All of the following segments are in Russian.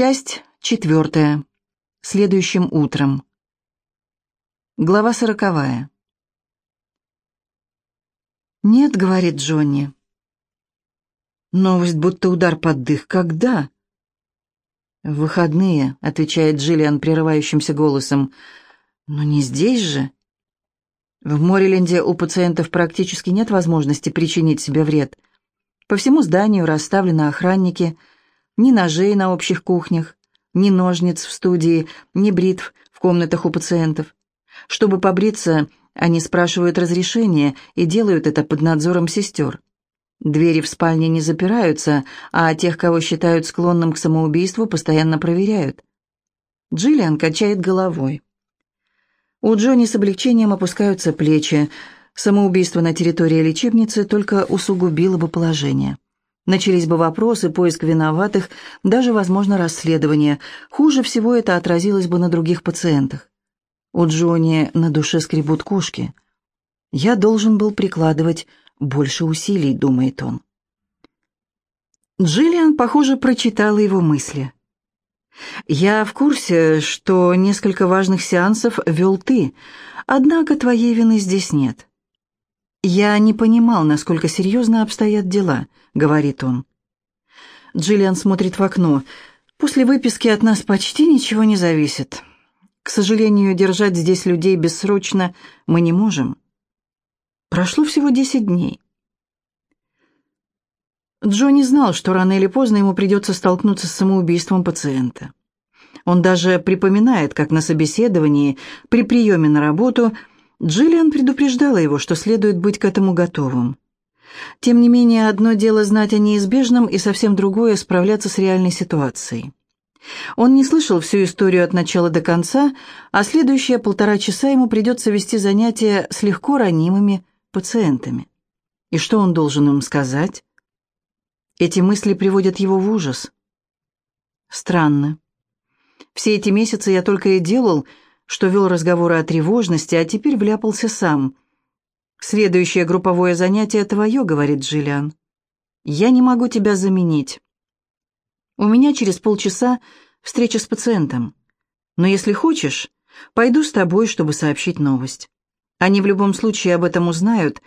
Часть четвертая. Следующим утром. Глава сороковая. «Нет», — говорит Джонни. Новость, будто удар под дых. Когда? «В выходные», — отвечает Джиллиан прерывающимся голосом. «Но не здесь же». В Мореленде у пациентов практически нет возможности причинить себе вред. По всему зданию расставлены охранники, ни ножей на общих кухнях, ни ножниц в студии, ни бритв в комнатах у пациентов. Чтобы побриться, они спрашивают разрешения и делают это под надзором сестер. Двери в спальне не запираются, а тех, кого считают склонным к самоубийству, постоянно проверяют. Джиллиан качает головой. У Джонни с облегчением опускаются плечи. Самоубийство на территории лечебницы только усугубило бы положение. Начались бы вопросы, поиск виноватых, даже, возможно, расследование. Хуже всего это отразилось бы на других пациентах. У Джонни на душе скребут кошки. «Я должен был прикладывать больше усилий», — думает он. Джиллиан, похоже, прочитала его мысли. «Я в курсе, что несколько важных сеансов вел ты, однако твоей вины здесь нет. «Я не понимал, насколько серьезно обстоят дела», — говорит он. Джиллиан смотрит в окно. «После выписки от нас почти ничего не зависит. К сожалению, держать здесь людей бессрочно мы не можем. Прошло всего десять дней». Джонни знал, что рано или поздно ему придется столкнуться с самоубийством пациента. Он даже припоминает, как на собеседовании, при приеме на работу – Джиллиан предупреждала его, что следует быть к этому готовым. Тем не менее, одно дело знать о неизбежном и совсем другое – справляться с реальной ситуацией. Он не слышал всю историю от начала до конца, а следующие полтора часа ему придется вести занятия с легко ранимыми пациентами. И что он должен им сказать? Эти мысли приводят его в ужас. Странно. Все эти месяцы я только и делал – что вел разговоры о тревожности, а теперь вляпался сам. «Следующее групповое занятие твое», — говорит Джиллиан. «Я не могу тебя заменить. У меня через полчаса встреча с пациентом. Но если хочешь, пойду с тобой, чтобы сообщить новость. Они в любом случае об этом узнают,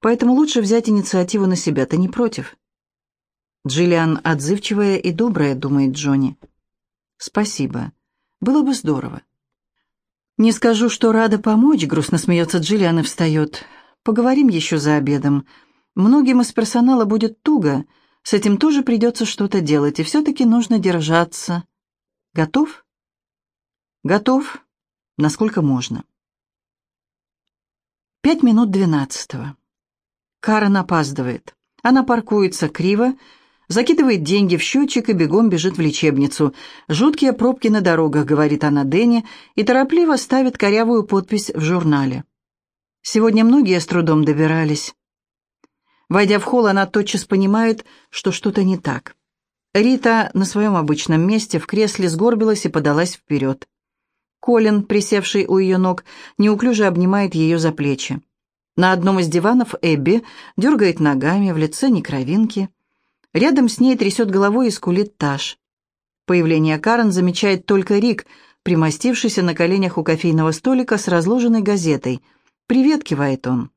поэтому лучше взять инициативу на себя, ты не против?» Джиллиан отзывчивая и добрая, думает Джонни. «Спасибо. Было бы здорово». «Не скажу, что рада помочь», — грустно смеется Джиллиан и встает. «Поговорим еще за обедом. Многим из персонала будет туго. С этим тоже придется что-то делать, и все-таки нужно держаться. Готов?» «Готов, насколько можно». Пять минут двенадцатого. Карен опаздывает. Она паркуется криво, закидывает деньги в счетчик и бегом бежит в лечебницу. «Жуткие пробки на дорогах», — говорит она Дэнни, и торопливо ставит корявую подпись в журнале. Сегодня многие с трудом добирались. Войдя в холл, она тотчас понимает, что что-то не так. Рита на своем обычном месте в кресле сгорбилась и подалась вперед. Колин, присевший у ее ног, неуклюже обнимает ее за плечи. На одном из диванов Эбби дергает ногами, в лице не кровинки. Рядом с ней трясет головой и скулит Таш. Появление Карен замечает только Рик, примостившийся на коленях у кофейного столика с разложенной газетой. «Привет», — кивает он.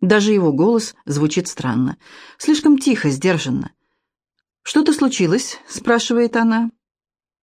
Даже его голос звучит странно. Слишком тихо, сдержанно. «Что-то случилось?» — спрашивает она.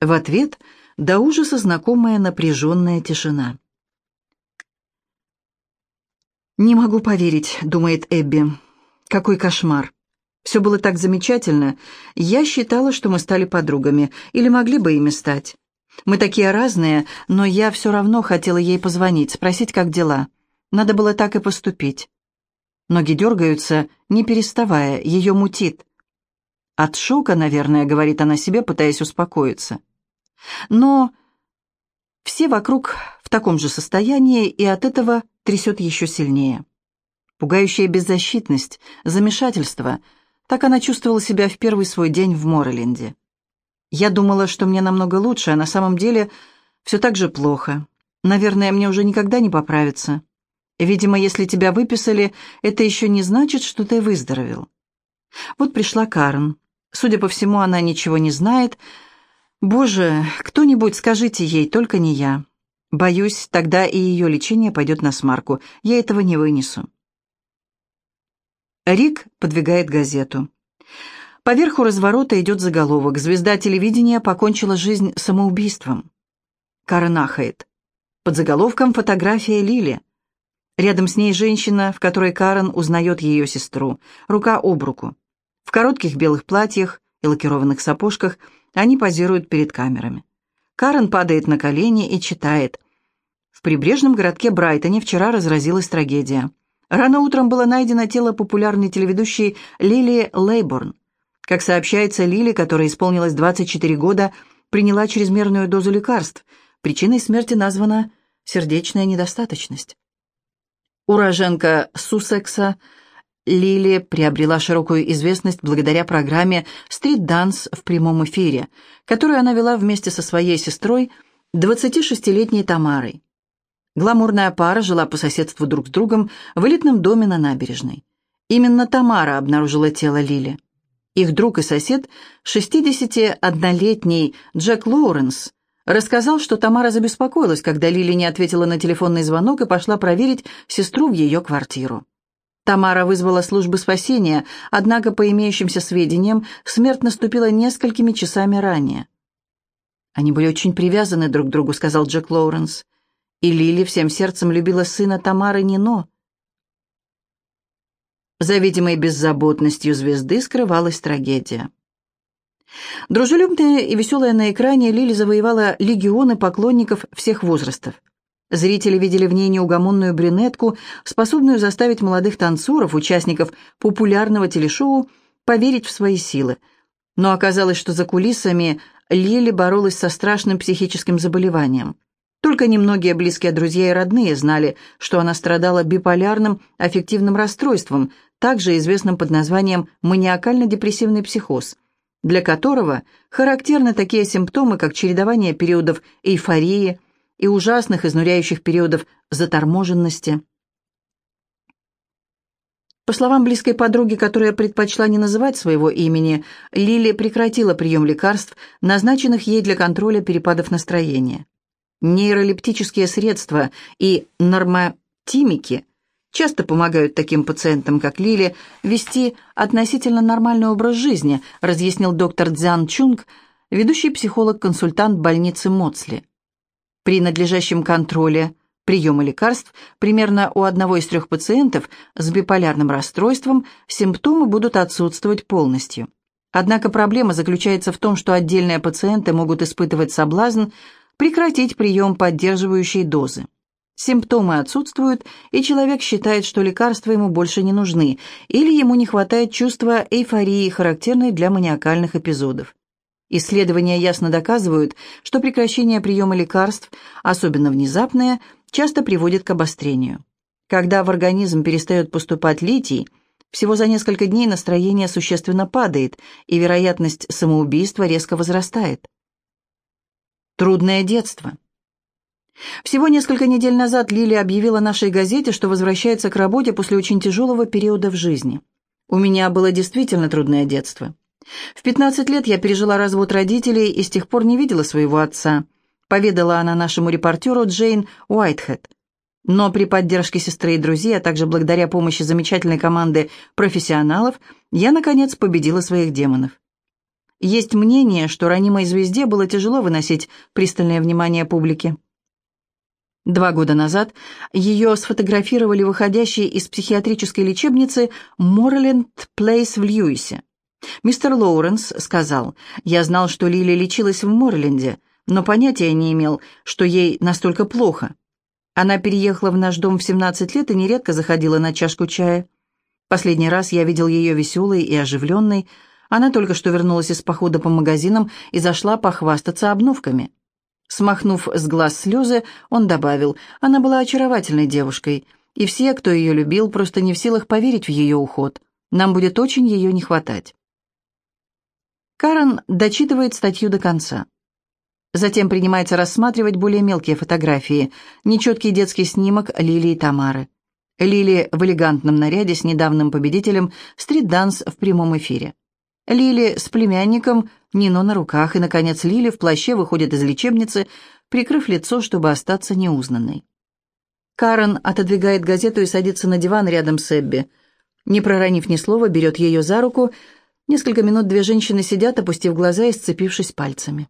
В ответ до ужаса знакомая напряженная тишина. «Не могу поверить», — думает Эбби. «Какой кошмар!» Все было так замечательно. Я считала, что мы стали подругами, или могли бы ими стать. Мы такие разные, но я все равно хотела ей позвонить, спросить, как дела. Надо было так и поступить. Ноги дергаются, не переставая, ее мутит. От шока, наверное, говорит она себе, пытаясь успокоиться. Но все вокруг в таком же состоянии, и от этого трясет еще сильнее. Пугающая беззащитность, замешательство — так она чувствовала себя в первый свой день в Морреленде. Я думала, что мне намного лучше, а на самом деле все так же плохо. Наверное, мне уже никогда не поправиться. Видимо, если тебя выписали, это еще не значит, что ты выздоровел. Вот пришла Карен. Судя по всему, она ничего не знает, «Боже, кто-нибудь скажите ей, только не я. Боюсь, тогда и ее лечение пойдет на смарку. Я этого не вынесу». Рик подвигает газету. Поверху разворота идет заголовок «Звезда телевидения покончила жизнь самоубийством». Карен ахает. Под заголовком «Фотография Лили». Рядом с ней женщина, в которой Карен узнает ее сестру, рука об руку. В коротких белых платьях и лакированных сапожках они позируют перед камерами. Карен падает на колени и читает. В прибрежном городке Брайтоне вчера разразилась трагедия. Рано утром было найдено тело популярной телеведущей Лили Лейборн. Как сообщается, Лили, которой исполнилось 24 года, приняла чрезмерную дозу лекарств. Причиной смерти названа сердечная недостаточность. Уроженка Суссекса, Лили приобрела широкую известность благодаря программе «Стрит-данс» в прямом эфире, которую она вела вместе со своей сестрой, 26-летней Тамарой. Гламурная пара жила по соседству друг с другом в элитном доме на набережной. Именно Тамара обнаружила тело Лили. Их друг и сосед, 61-летний Джек Лоуренс, рассказал, что Тамара забеспокоилась, когда Лили не ответила на телефонный звонок и пошла проверить сестру в ее квартиру. Тамара вызвала службы спасения, однако, по имеющимся сведениям, смерть наступила несколькими часами ранее. «Они были очень привязаны друг к другу», — сказал Джек Лоуренс. И Лили всем сердцем любила сына Тамары Нино. За видимой беззаботностью звезды скрывалась трагедия. Дружелюбная и веселая на экране, Лили завоевала легионы поклонников всех возрастов. Зрители видели в ней неугомонную брюнетку, способную заставить молодых танцоров, участников популярного телешоу, поверить в свои силы. Но оказалось, что за кулисами Лили боролась со страшным психическим заболеванием – только немногие близкие друзья и родные знали, что она страдала биполярным аффективным расстройством, также известным под названием маниакально-депрессивный психоз, для которого характерны такие симптомы, как чередование периодов эйфории и ужасных изнуряющих периодов заторможенности. По словам близкой подруги, которая предпочла не называть своего имени, Лили прекратила прием лекарств, назначенных ей для контроля перепадов настроения. Нейролептические средства и нормотимики часто помогают таким пациентам, как Лили, вести относительно нормальный образ жизни, разъяснил доктор Цзян Чунг, ведущий психолог-консультант больницы Моцли. При надлежащем контроле приема лекарств примерно у одного из трех пациентов с биполярным расстройством симптомы будут отсутствовать полностью. Однако проблема заключается в том, что отдельные пациенты могут испытывать соблазн прекратить прием поддерживающей дозы. Симптомы отсутствуют, и человек считает, что лекарства ему больше не нужны, или ему не хватает чувства эйфории, характерной для маниакальных эпизодов. Исследования ясно доказывают, что прекращение приема лекарств, особенно внезапное, часто приводит к обострению. Когда в организм перестает поступать литий, всего за несколько дней настроение существенно падает, и вероятность самоубийства резко возрастает. Трудное детство. Всего несколько недель назад Лили объявила нашей газете, что возвращается к работе после очень тяжелого периода в жизни. У меня было действительно трудное детство. В 15 лет я пережила развод родителей и с тех пор не видела своего отца, поведала она нашему репортеру Джейн Уайтхед. Но при поддержке сестры и друзей, а также благодаря помощи замечательной команды профессионалов, я, наконец, победила своих демонов. Есть мнение, что ранимой звезде было тяжело выносить пристальное внимание публики. Два года назад ее сфотографировали выходящей из психиатрической лечебницы Морленд Плейс в Льюисе. Мистер Лоуренс сказал, «Я знал, что Лили лечилась в Морленде, но понятия не имел, что ей настолько плохо. Она переехала в наш дом в 17 лет и нередко заходила на чашку чая. Последний раз я видел ее веселой и оживленной, она только что вернулась из похода по магазинам и зашла похвастаться обновками. Смахнув с глаз слезы, он добавил, она была очаровательной девушкой, и все, кто ее любил, просто не в силах поверить в ее уход. Нам будет очень ее не хватать. Карен дочитывает статью до конца. Затем принимается рассматривать более мелкие фотографии, нечеткий детский снимок Лили и Тамары. Лили в элегантном наряде с недавним победителем стрит-данс в прямом эфире. Лили с племянником, Нино на руках, и, наконец, Лили в плаще выходит из лечебницы, прикрыв лицо, чтобы остаться неузнанной. Карен отодвигает газету и садится на диван рядом с Эбби. Не проронив ни слова, берет ее за руку. Несколько минут две женщины сидят, опустив глаза и сцепившись пальцами.